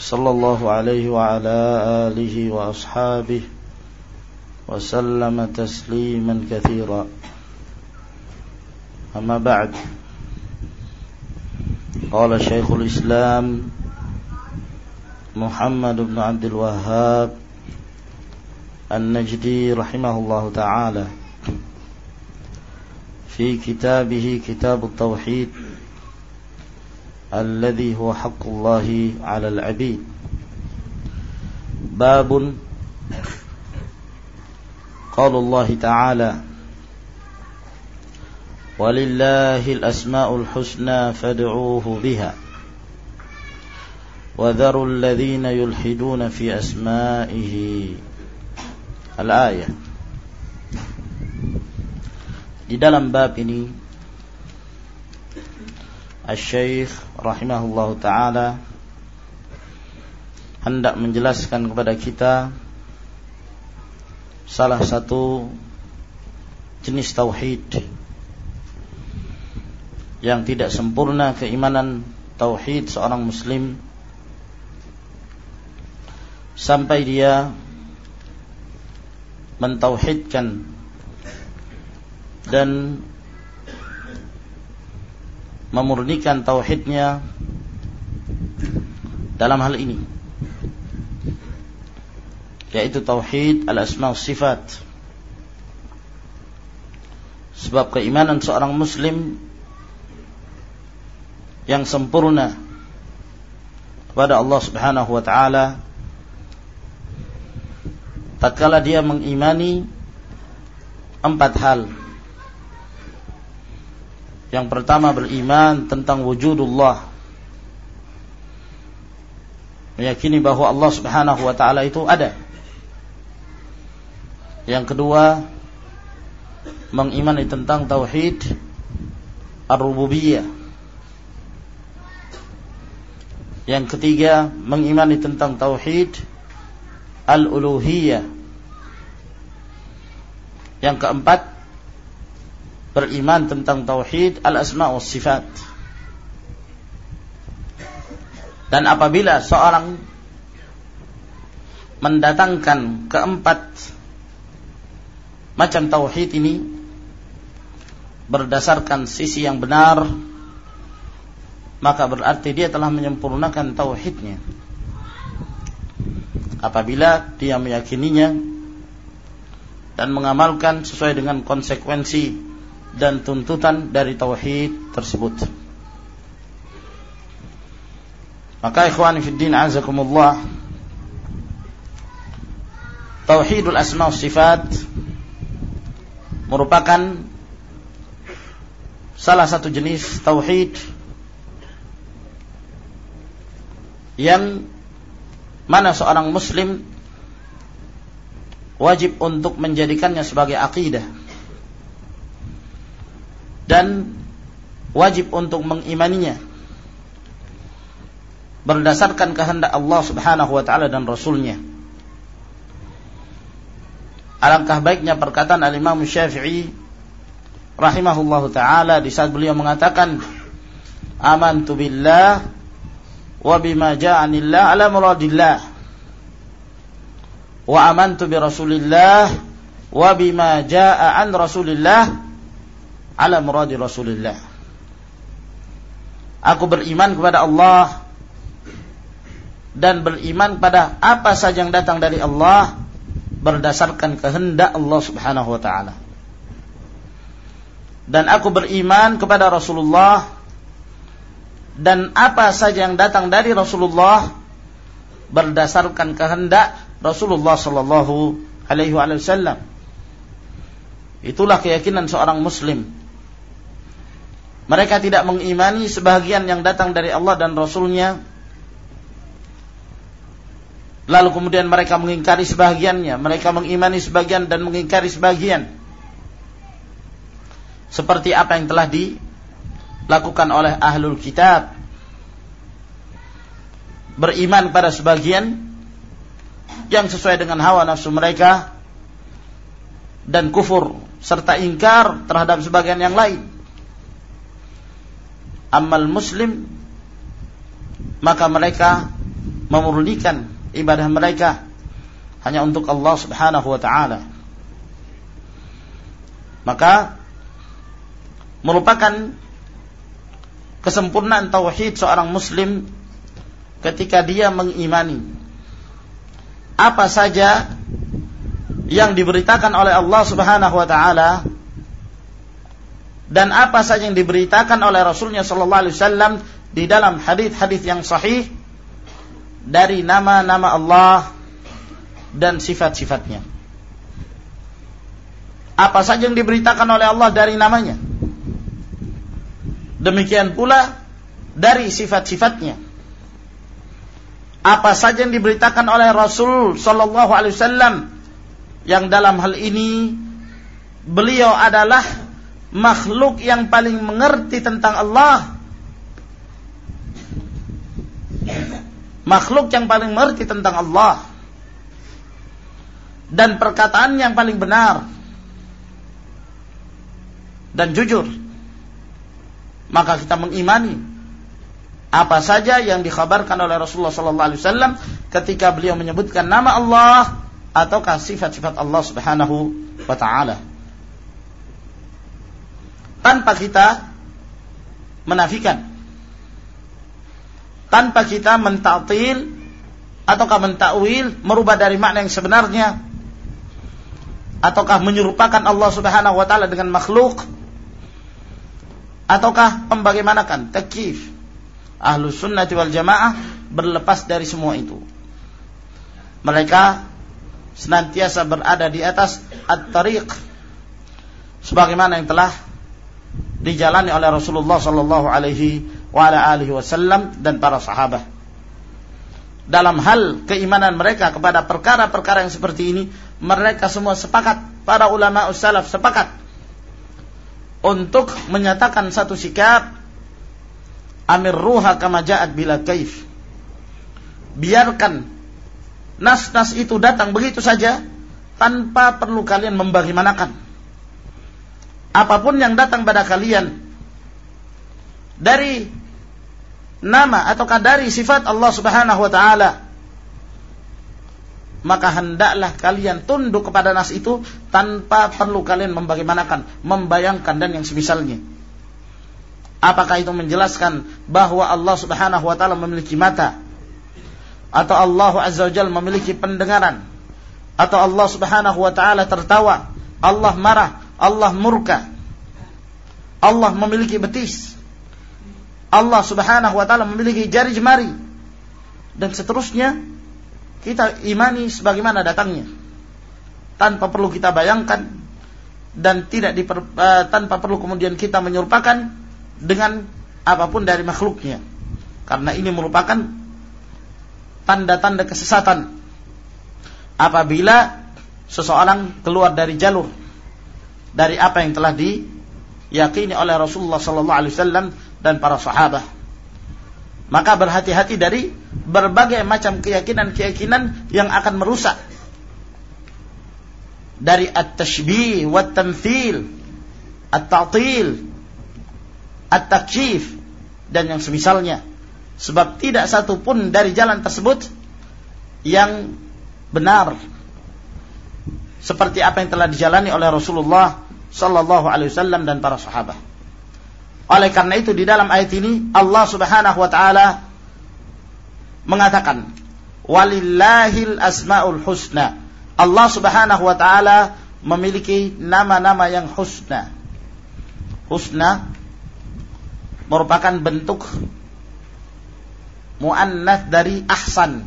صلى الله عليه وعلى آله وأصحابه وسلم تسليما كثيرا. أما بعد قال شيخ الإسلام محمد بن عبد الوهاب النجدي رحمه الله تعالى في كتابه كتاب التوحيد الذي هو حق الله على العبيد. باب قال الله تعالى ولله الأسماء الحسنى فادعوه بها. وذروا الذين يلحدون في أسمائه. الآية. Di dalam bab ini Al-Syeikh rahimahullah ta'ala hendak menjelaskan kepada kita salah satu jenis tauhid yang tidak sempurna keimanan tauhid seorang muslim. Sampai dia mentauhidkan dan memurnikan tauhidnya dalam hal ini yaitu tauhid al-asma sifat sebab keimanan seorang muslim yang sempurna kepada Allah Subhanahu wa taala tatkala dia mengimani empat hal yang pertama beriman tentang wujudullah. Meyakini bahwa Allah Subhanahu wa taala itu ada. Yang kedua mengimani tentang tauhid ar-rububiyah. Yang ketiga mengimani tentang tauhid al-uluhiyah. Yang keempat beriman tentang tauhid al-asma wa sifat. Dan apabila seorang mendatangkan keempat macam tauhid ini berdasarkan sisi yang benar maka berarti dia telah menyempurnakan tauhidnya apabila dia meyakininya dan mengamalkan sesuai dengan konsekuensi dan tuntutan dari tauhid tersebut. Maka ikhwan din azakumullah Tauhidul asma sifat merupakan salah satu jenis tauhid yang mana seorang muslim wajib untuk menjadikannya sebagai akidah dan wajib untuk mengimaninya. Berdasarkan kehendak Allah Subhanahu wa taala dan rasulnya. Alangkah baiknya perkataan Al-Imam Syafi'i rahimahullahu taala di saat beliau mengatakan amantu billah wa bima ja'anillah ala muradillah. Wa amantu bi rasulillah wa bima ja'a an rasulillah ala muradi Rasulullah. Aku beriman kepada Allah dan beriman pada apa saja yang datang dari Allah berdasarkan kehendak Allah Subhanahu wa taala. Dan aku beriman kepada Rasulullah dan apa saja yang datang dari Rasulullah berdasarkan kehendak Rasulullah sallallahu alaihi wasallam. Itulah keyakinan seorang muslim mereka tidak mengimani sebagian yang datang dari Allah dan Rasulnya lalu kemudian mereka mengingkari sebagiannya, mereka mengimani sebagian dan mengingkari sebagian. Seperti apa yang telah dilakukan oleh ahlul kitab. Beriman pada sebagian yang sesuai dengan hawa nafsu mereka dan kufur serta ingkar terhadap sebagian yang lain. Amal muslim maka mereka memurnikan ibadah mereka hanya untuk Allah Subhanahu wa taala. Maka merupakan kesempurnaan tauhid seorang muslim ketika dia mengimani apa saja yang diberitakan oleh Allah Subhanahu wa taala dan apa saja yang diberitakan oleh Rasulnya sallallahu alaihi wasallam di dalam hadis-hadis yang sahih dari nama-nama Allah dan sifat-sifatnya. Apa saja yang diberitakan oleh Allah dari namanya. Demikian pula dari sifat-sifatnya. Apa saja yang diberitakan oleh Rasul sallallahu alaihi wasallam yang dalam hal ini beliau adalah makhluk yang paling mengerti tentang Allah. Makhluk yang paling mengerti tentang Allah. Dan perkataan yang paling benar. Dan jujur. Maka kita mengimani apa saja yang dikhabarkan oleh Rasulullah sallallahu alaihi wasallam ketika beliau menyebutkan nama Allah ataukah sifat-sifat Allah Subhanahu wa taala tanpa kita menafikan. Tanpa kita mentatil ataukah mentakwil merubah dari makna yang sebenarnya ataukah menyerupakan Allah Subhanahu wa taala dengan makhluk ataukah pembagaimanakan takif ahlu sunnah wal jamaah berlepas dari semua itu. Mereka senantiasa berada di atas at-tariq sebagaimana yang telah dijalani oleh Rasulullah sallallahu alaihi wasallam dan para sahabat. Dalam hal keimanan mereka kepada perkara-perkara yang seperti ini, mereka semua sepakat, para ulama salaf sepakat untuk menyatakan satu sikap amir ruha kama ja'at bila kaif. Biarkan nas-nas itu datang begitu saja tanpa perlu kalian membagaimanakan. Apa pun yang datang pada kalian dari nama atau dari sifat Allah Subhanahu wa taala maka hendaklah kalian tunduk kepada nas itu tanpa perlu kalian membagaimanakan, membayangkan dan yang semisalnya. Apakah itu menjelaskan bahwa Allah Subhanahu wa taala memiliki mata atau Allah Azza wa memiliki pendengaran atau Allah Subhanahu wa taala tertawa, Allah marah, Allah murka. Allah memiliki betis. Allah Subhanahu wa taala memiliki jari jemari dan seterusnya kita imani sebagaimana datangnya tanpa perlu kita bayangkan dan tidak diper, uh, tanpa perlu kemudian kita menyerupakan dengan apa pun dari makhluknya karena ini merupakan tanda-tanda kesesatan apabila seseorang keluar dari jalur dari apa yang telah diyakini oleh Rasulullah sallallahu alaihi wasallam dan para sahabat. Maka berhati-hati dari berbagai macam keyakinan-keyakinan yang akan merusak. Dari at-tashbih wa tamthil at-ta'til at-taksyif dan yang semisalnya. Sebab tidak satu pun dari jalan tersebut yang benar seperti apa yang telah dijalani oleh Rasulullah sallallahu alaihi wasallam dan para sahabat oleh karena itu di dalam ayat ini Allah Subhanahu wa taala mengatakan walillahil asmaul husna. Allah Subhanahu wa taala memiliki nama-nama yang husna. Husna merupakan bentuk muannats dari ahsan.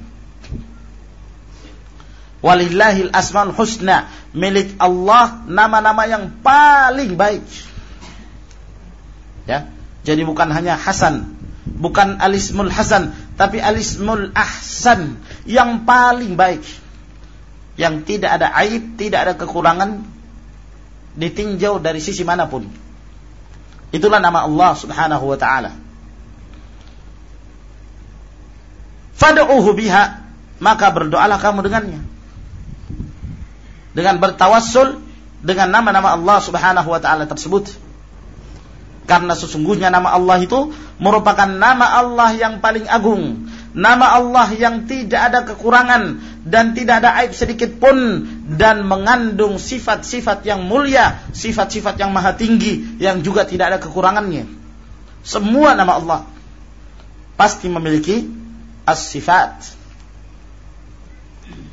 Walillahil asmaul husna, milik Allah nama-nama yang paling baik. Ya. Jadi bukan hanya Hasan, bukan alismul Hasan, tapi alismul ahsan yang paling baik. Yang tidak ada aib, tidak ada kekurangan ditinjau dari sisi mana pun. Itulah nama Allah Subhanahu wa taala. Fad'uhu biha, maka berdoalah kamu dengannya. Dengan bertawassul dengan nama-nama Allah Subhanahu wa taala tersebut. Karena sesungguhnya nama Allah itu merupakan nama Allah yang paling agung, nama Allah yang tidak ada kekurangan dan tidak ada aib sedikit pun dan mengandung sifat-sifat yang mulia, sifat-sifat yang maha tinggi yang juga tidak ada kekurangannya. Semua nama Allah pasti memiliki as-sifat.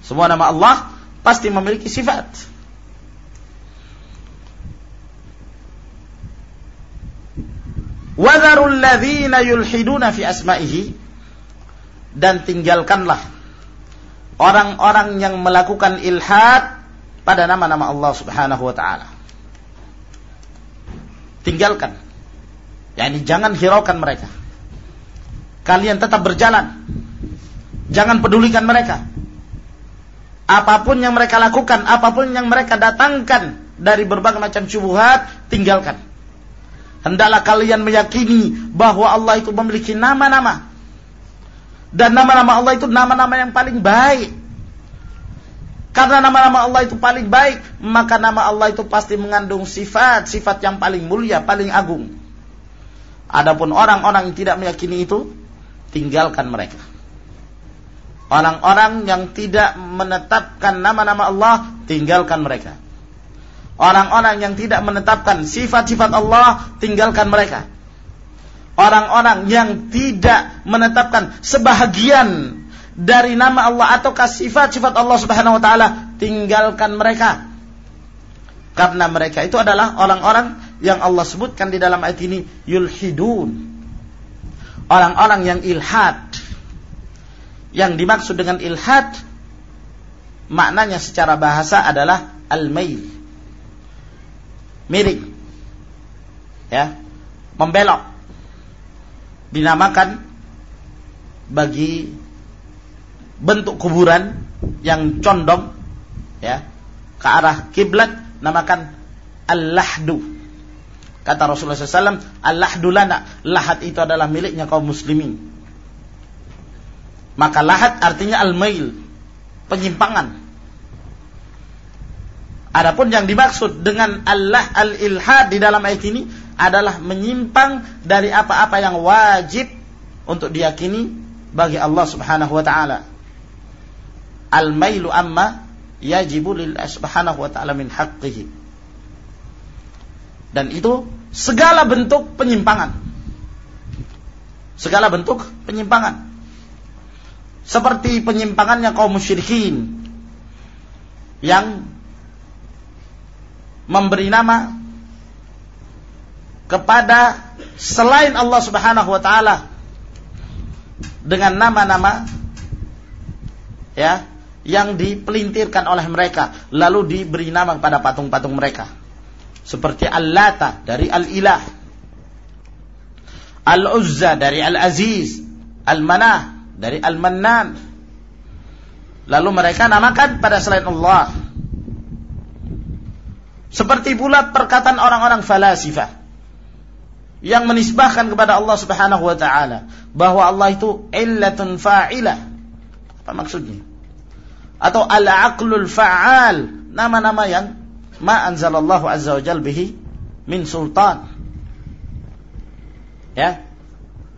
Semua nama Allah pasti memiliki sifat. Wadharul ladzina yulhiduna fi asma'ihi dan tinggalkanlah orang-orang yang melakukan ilhad pada nama-nama Allah Subhanahu wa taala. Tinggalkan. Yani jangan hiraukan mereka. Kalian tetap berjalan. Jangan pedulikan mereka. Apa pun yang mereka lakukan, apa pun yang mereka datangkan dari berbagai macam syubhat, tinggalkan. Hendaklah kalian meyakini bahwa Allah itu memiliki nama-nama. Dan nama-nama Allah itu nama-nama yang paling baik. Karena nama-nama Allah itu paling baik, maka nama Allah itu pasti mengandung sifat-sifat yang paling mulia, paling agung. Adapun orang-orang yang tidak meyakini itu, tinggalkan mereka. Orang-orang yang tidak menetapkan nama-nama Allah, tinggalkan mereka. Orang-orang yang tidak menetapkan sifat-sifat Allah, tinggalkan mereka. Orang-orang yang tidak menetapkan sebahagian dari nama Allah atau sifat-sifat Allah Subhanahu wa taala, tinggalkan mereka. Karena mereka itu adalah orang-orang yang Allah sebutkan di dalam ayat ini yulhidun. Orang-orang yang ilhad. Yang dimaksud dengan ilhad maknanya secara bahasa adalah al-mail. Miring. Ya. Membelok. Dinamakan bagi bentuk kuburan yang condong ya ke arah kiblat namakan al-lahdu. Kata Rasulullah SAW al-lahdu lana lahat itu adalah miliknya kaum muslimin maka lahat artinya al-mail penyimpangan Adapun yang dimaksud dengan Allah al-ilhad di dalam ayat ini adalah menyimpang dari apa-apa yang wajib untuk diyakini bagi Allah Subhanahu wa taala. Al-mailu amma yajibu lil subhanahu wa ta'ala min haqqihi. Dan itu segala bentuk penyimpangan. Segala bentuk penyimpangan. Seperti penyimpangannya kaum musyrikin yang memberi nama kepada selain Allah Subhanahu wa taala dengan nama-nama ya yang dipelintirkan oleh mereka lalu diberi nama kepada patung-patung mereka. Seperti Al-Lata dari Al-Ilah Al-Uzza dari Al-Aziz Al-Manah dari Al-Mannan lalu mereka namakan pada selain Allah seperti pula perkataan orang-orang falasifah yang menisbahkan kepada Allah Subhanahu wa taala bahwa Allah itu illatun fa'ilah. Apa maksudnya? Atau al-aqlul fa'al, nama-nama yang ma anzalallahu azza wa bihi min sultan. Ya.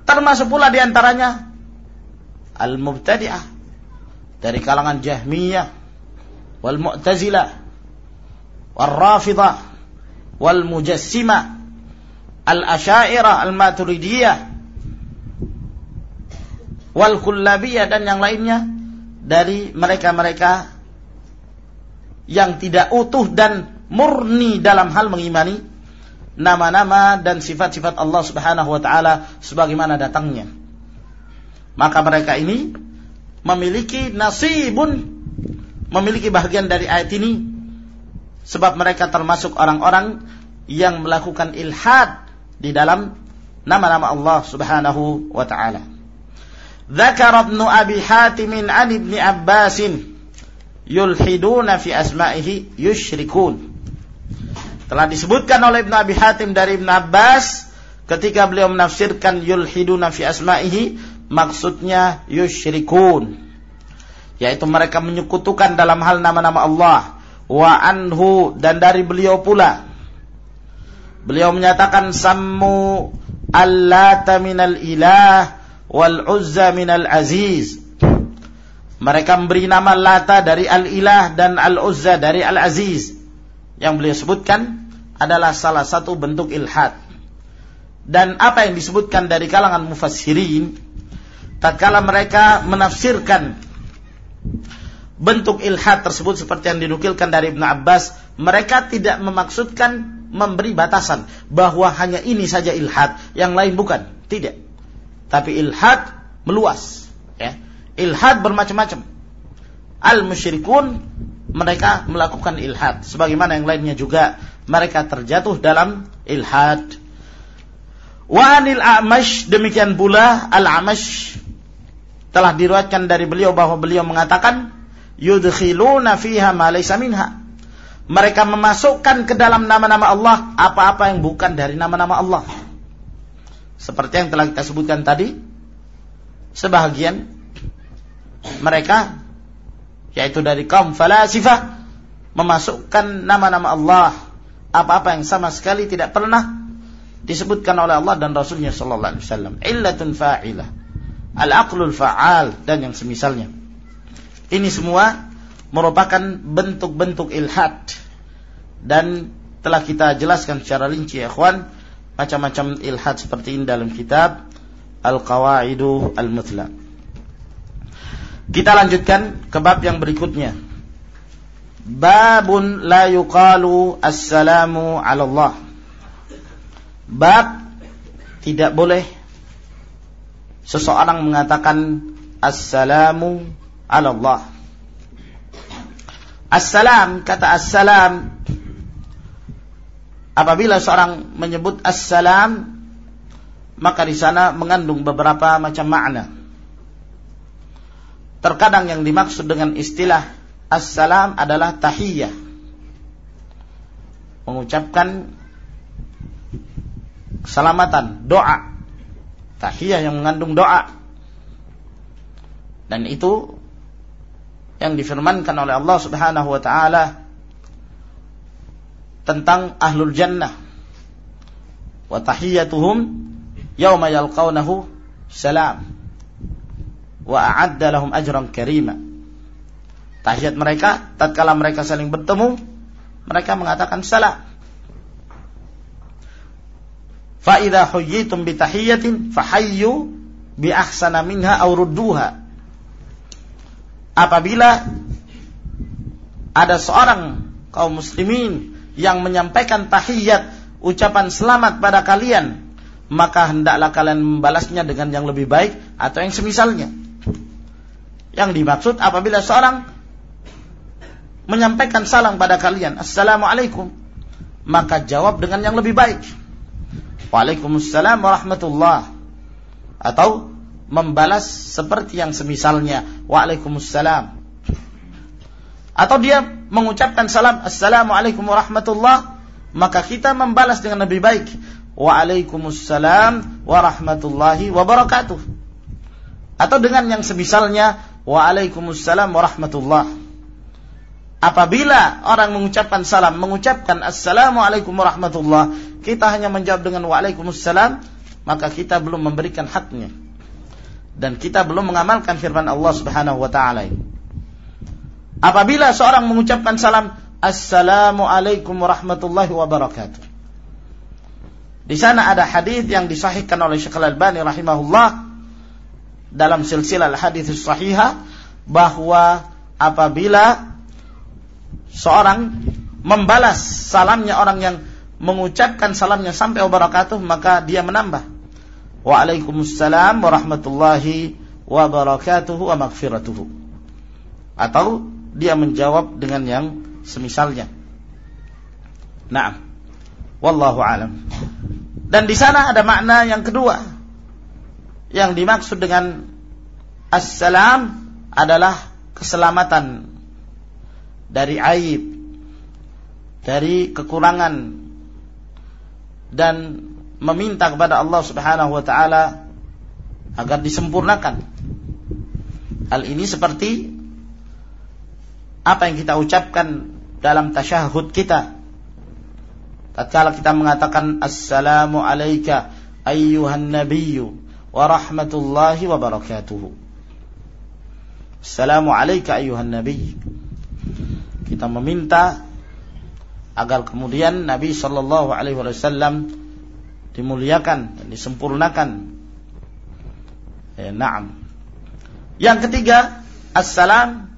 Termasuk pula di antaranya al-mubtadi'ah dari kalangan Jahmiyah wal Mu'tazilah wal Rafidah wal Mujassima al Asyairah al Maturidiyah wal Kullabiyah dan yang lainnya dari mereka-mereka yang tidak utuh dan murni dalam hal mengimani nama-nama dan sifat-sifat Allah Subhanahu wa taala sebagaimana datangnya. Maka mereka ini memiliki nasibun memiliki bagian dari ayat ini Sebab mereka termasuk orang-orang yang melakukan ilhad di dalam nama-nama Allah Subhanahu wa taala. Dzakara Ibnu Abi Hatim an Ibnu Abbas yulhiduna fi asma'ihi yusyrikun. Telah disebutkan oleh Ibnu Abi Hatim dari Ibnu Abbas ketika beliau menafsirkan yulhiduna fi asma'ihi maksudnya yusyrikun yaitu mereka menyekutukan dalam hal nama-nama Allah wa anhu dan dari beliau pula beliau menyatakan sammu allata minal ilah wal uzza minal aziz mereka memberi nama Lata dari Al-Ilah dan Al-Uzza dari Al-Aziz. Yang beliau sebutkan adalah salah satu bentuk ilhad. Dan apa yang disebutkan dari kalangan mufassirin tatkala mereka menafsirkan bentuk ilhad tersebut seperti yang dinukilkan dari Ibn Abbas, mereka tidak memaksudkan memberi batasan bahwa hanya ini saja ilhad, yang lain bukan. Tidak. Tapi ilhad meluas, ya ilhad bermacam-macam. Al-musyrikun mereka melakukan ilhad sebagaimana yang lainnya juga mereka terjatuh dalam ilhad. Wa anil A'mash demikian pula Al-A'mash telah diriwayatkan dari beliau bahwa beliau mengatakan yudkhiluna fiha ma laysa minha. Mereka memasukkan ke dalam nama-nama Allah apa-apa yang bukan dari nama-nama Allah. Seperti yang telah kita sebutkan tadi, sebahagian mereka yaitu dari kaum falasifah memasukkan nama-nama Allah apa-apa yang sama sekali tidak pernah disebutkan oleh Allah dan Rasulnya Sallallahu Alaihi Wasallam illatun fa'ilah al-aqlul fa'al dan yang semisalnya ini semua merupakan bentuk-bentuk ilhad dan telah kita jelaskan secara rinci ya ikhwan macam-macam ilhad seperti ini dalam kitab Al-Qawaidu Al-Mutlaq kita lanjutkan ke bab yang berikutnya. Babun la yuqalu assalamu ala Allah. Bab tidak boleh seseorang mengatakan assalamu ala Allah. Assalam kata assalam apabila seorang menyebut assalam maka di sana mengandung beberapa macam makna. Terkadang yang dimaksud dengan istilah Assalam adalah tahiyah Mengucapkan Keselamatan, doa Tahiyah yang mengandung doa Dan itu Yang difirmankan oleh Allah subhanahu wa ta'ala Tentang ahlul jannah Wa tahiyyatuhum Yawma yalqawnahu Salam wa a'adda lahum ajran karima. Tahiyat mereka tatkala mereka saling bertemu, mereka mengatakan salam. Fa idza huyyitum bi fahayyu bi minha. Apabila ada seorang kaum muslimin yang menyampaikan tahiyat ucapan selamat pada kalian maka hendaklah kalian membalasnya dengan yang lebih baik atau yang semisalnya yang dimaksud apabila seorang menyampaikan salam pada kalian, Assalamualaikum, maka jawab dengan yang lebih baik. Waalaikumsalam warahmatullah. Atau membalas seperti yang semisalnya, Waalaikumsalam. Atau dia mengucapkan salam, Assalamualaikum warahmatullah, maka kita membalas dengan lebih baik. Waalaikumsalam warahmatullahi wabarakatuh. Atau dengan yang semisalnya, Waalaikumsalam warahmatullah. Apabila orang mengucapkan salam, mengucapkan Assalamualaikum warahmatullah, kita hanya menjawab dengan Waalaikumsalam, maka kita belum memberikan haknya. Dan kita belum mengamalkan firman Allah Subhanahu wa taala Apabila seorang mengucapkan salam Assalamualaikum warahmatullahi wabarakatuh. Di sana ada hadis yang disahihkan oleh Syekh Al-Albani rahimahullah dalam silsilah hadis sahihah bahwa apabila seorang membalas salamnya orang yang mengucapkan salamnya sampai wabarakatuh maka dia menambah Waalaikumsalam warahmatullahi wabarakatuh wa maghfiratuhu atau dia menjawab dengan yang semisalnya. Nah, wallahu alam. Dan di sana ada makna yang kedua yang dimaksud dengan Assalam adalah keselamatan dari aib, dari kekurangan dan meminta kepada Allah Subhanahu wa taala agar disempurnakan. Hal ini seperti apa yang kita ucapkan dalam tasyahud kita. Tatkala kita mengatakan assalamu alayka ayyuhan nabiyyu wa rahmatullahi wa barakatuhu. Assalamu alayka ayuhan nabi. Kita meminta agar kemudian Nabi sallallahu alaihi wasallam dimuliakan dan disempurnakan. Eh, na'am. Yang ketiga, assalam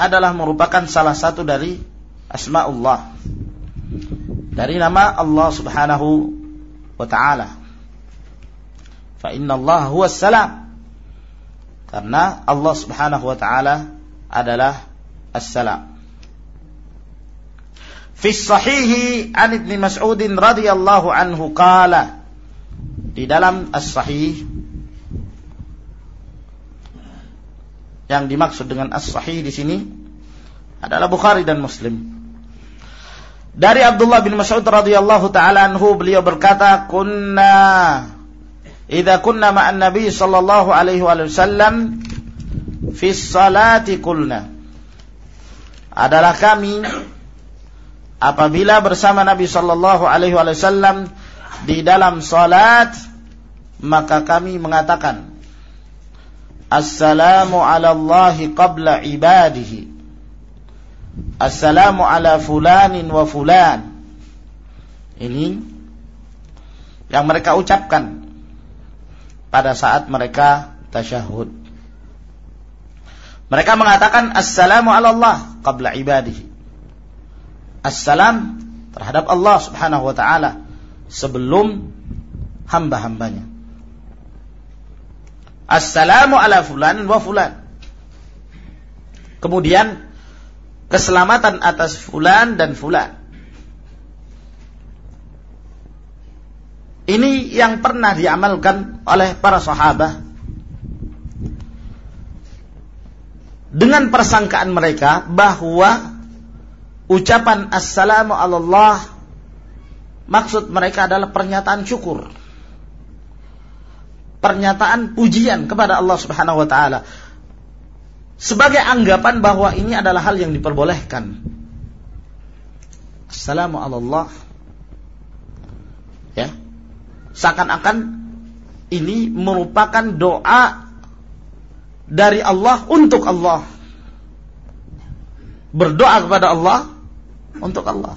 adalah merupakan salah satu dari asmaullah. Dari nama Allah Subhanahu wa taala. Fa inna Allah huwa salam. Karena Allah Subhanahu wa taala adalah As-Salam. Fi sahihi an Ibn Mas'ud radhiyallahu anhu qala di dalam As-Sahih yang dimaksud dengan As-Sahih di sini adalah Bukhari dan Muslim. Dari Abdullah bin Mas'ud radhiyallahu taala anhu beliau berkata, "Kunna idza kunna ma'an nabi sallallahu alaihi wasallam fi salati qulna adalah kami apabila bersama Nabi sallallahu alaihi wasallam di dalam salat maka kami mengatakan Assalamu ala Allah qabla ibadihi Assalamu ala fulanin wa fulan Ini yang mereka ucapkan pada saat mereka tasyahud. Mereka mengatakan assalamu ala Allah qabla ibadihi. Assalam terhadap Allah Subhanahu wa taala sebelum hamba-hambanya. Assalamu ala fulan wa fulan. Kemudian keselamatan atas fulan dan fulan. Ini yang pernah diamalkan oleh para sahabat dengan persangkaan mereka bahwa ucapan assalamu Allah maksud mereka adalah pernyataan syukur. Pernyataan pujian kepada Allah Subhanahu wa taala. Sebagai anggapan bahwa ini adalah hal yang diperbolehkan. Assalamu Allah. Ya, seakan-akan ini merupakan doa dari Allah untuk Allah. Berdoa kepada Allah untuk Allah.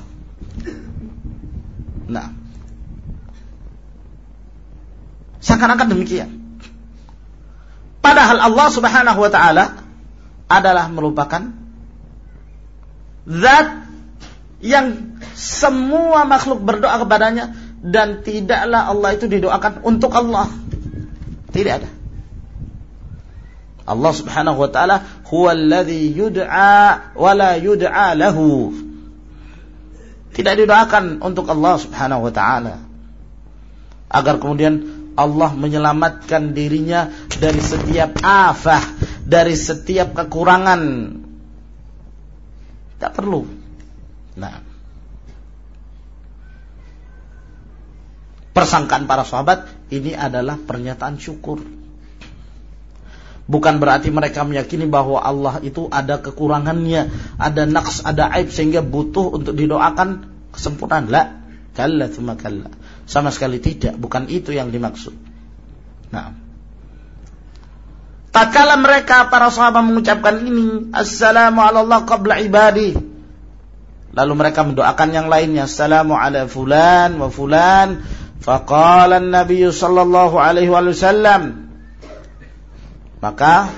Nah, seakan-akan demikian. Padahal Allah Subhanahu wa taala adalah merupakan zat yang semua makhluk berdoa kepadanya dan tidaklah Allah itu didoakan untuk Allah. Tidak ada. Allah Subhanahu wa taala huwallazi yud'a wa la yud'a lahu. Tidak didoakan untuk Allah Subhanahu wa taala. Agar kemudian Allah menyelamatkan dirinya dari setiap afah, dari setiap kekurangan. Tak perlu. Nah, persangkaan para sahabat ini adalah pernyataan syukur. Bukan berarti mereka meyakini bahwa Allah itu ada kekurangannya, ada naqs, ada aib sehingga butuh untuk didoakan kesempurnaan. La, kalla thumma kalla. Sama sekali tidak, bukan itu yang dimaksud. Nah, tatkala mereka para sahabat mengucapkan ini, assalamu ala Allah qabla ibadi. Lalu mereka mendoakan yang lainnya, assalamu ala fulan wa fulan Faqala Nabi sallallahu alaihi wasallam maka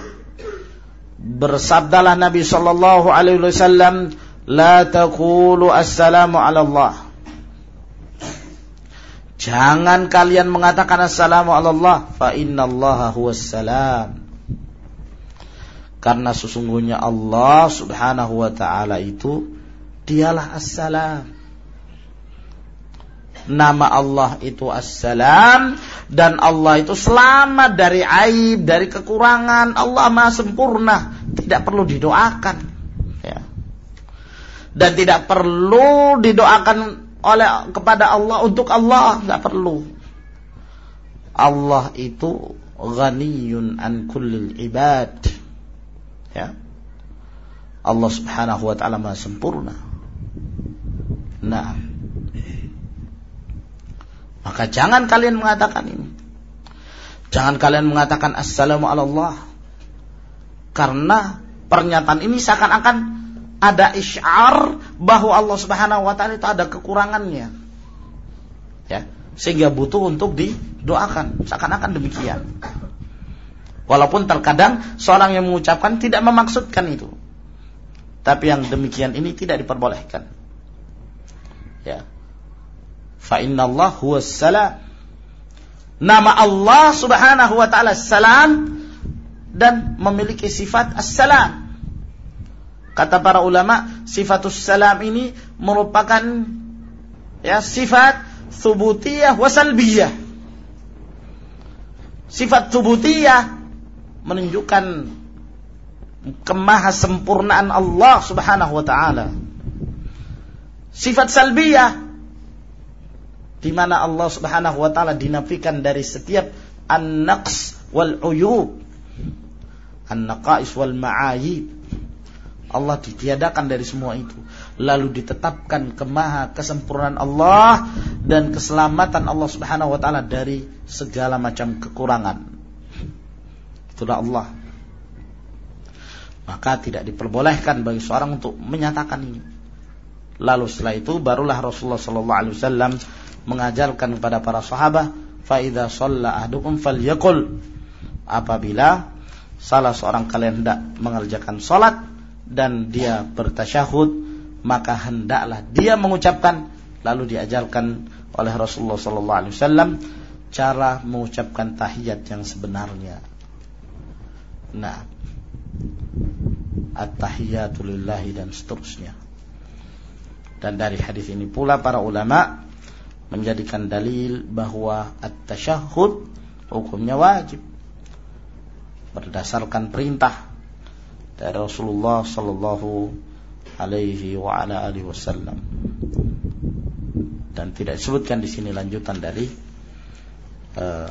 bersabdalah Nabi sallallahu alaihi wasallam la taqulu assalamu ala Allah. Jangan kalian mengatakan assalamu ala Allah fa innallaha huwas salam. Karena sesungguhnya Allah Subhanahu wa taala itu dialah assalam nama Allah itu Assalam dan Allah itu selamat dari aib, dari kekurangan. Allah Maha sempurna, tidak perlu didoakan. Ya. Dan tidak perlu didoakan oleh kepada Allah untuk Allah, nggak perlu. Allah itu ghaniyun an kullil ibad. Ya. Allah Subhanahu wa taala Maha sempurna. Nah. Maka jangan kalian mengatakan ini. Jangan kalian mengatakan assalamu Allah. Karena pernyataan ini seakan-akan ada isyar bahwa Allah Subhanahu wa taala itu ada kekurangannya. Ya, sehingga butuh untuk didoakan. Seakan-akan demikian. Walaupun terkadang seorang yang mengucapkan tidak memaksudkan itu. Tapi yang demikian ini tidak diperbolehkan. Ya. Fa inna Allah huwa salam. Nama Allah subhanahu wa ta'ala salam dan memiliki sifat as-salam. Kata para ulama, sifatus salam ini merupakan ya sifat subutiyah wa salbiyah. Sifat subutiyah menunjukkan kemahasempurnaan Allah Subhanahu wa taala. Sifat salbiyah di mana Allah Subhanahu wa taala dinafikan dari setiap an-naqs wal uyub. An-naqais wal ma'ayib. Allah ditiadakan dari semua itu. Lalu ditetapkan kemaha kesempurnaan Allah dan keselamatan Allah Subhanahu wa taala dari segala macam kekurangan. Itulah Allah maka tidak diperbolehkan bagi seorang untuk menyatakan ini. Lalu setelah itu barulah Rasulullah sallallahu alaihi wasallam mengajarkan kepada para sahabat, "Fa idza shalla ahadukum falyaqul" Apabila salah seorang kalian hendak mengerjakan salat dan dia bertasyahud, maka hendaklah dia mengucapkan lalu diajarkan oleh Rasulullah sallallahu alaihi wasallam cara mengucapkan tahiyat yang sebenarnya. Nah, at-tahiyatu lillahi dan seterusnya. Dan dari hadis ini pula para ulama menjadikan dalil bahwa at-tasyahud hukumnya wajib berdasarkan perintah dari Rasulullah sallallahu alaihi wa ala alihi wasallam. Dan tidak disebutkan di sini lanjutan dari uh,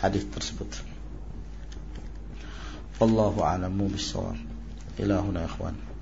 hadis tersebut. Wallahu a'lamu bissawab. Ilahuna ikhwan.